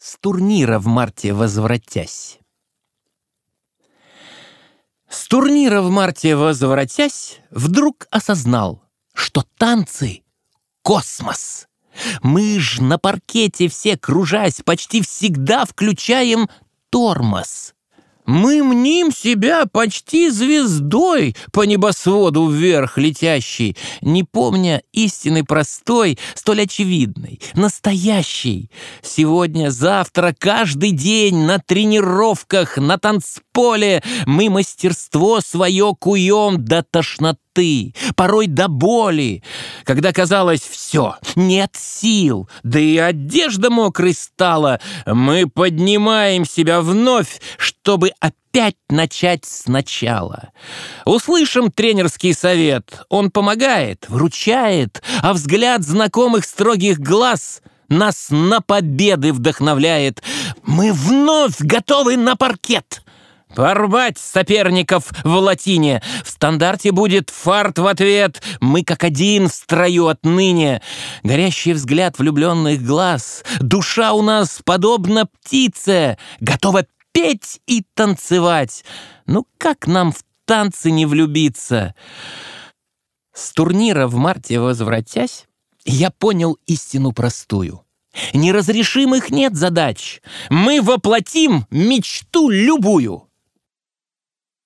с турнира в марте возвратясь. С турнира в марте возвратясь, вдруг осознал, что танцы — космос. Мы ж на паркете все кружась почти всегда включаем тормоз. Мы мним себя почти звездой по небосводу вверх летящей, не помня истины простой, столь очевидной, настоящей. Сегодня, завтра, каждый день на тренировках, на танцполе мы мастерство свое куем до тошноты ты, порой до боли, когда казалось все, нет сил, да и одежда мокрой стала, мы поднимаем себя вновь, чтобы опять начать сначала. Услышим тренерский совет, он помогает, вручает, а взгляд знакомых строгих глаз нас на победы вдохновляет. Мы вновь готовы на паркет. Порвать соперников в латине. В стандарте будет фарт в ответ. Мы как один в строю отныне. Горящий взгляд влюбленных глаз. Душа у нас подобна птице. Готова петь и танцевать. Ну как нам в танцы не влюбиться? С турнира в марте возвратясь, я понял истину простую. Неразрешимых нет задач. Мы воплотим мечту любую.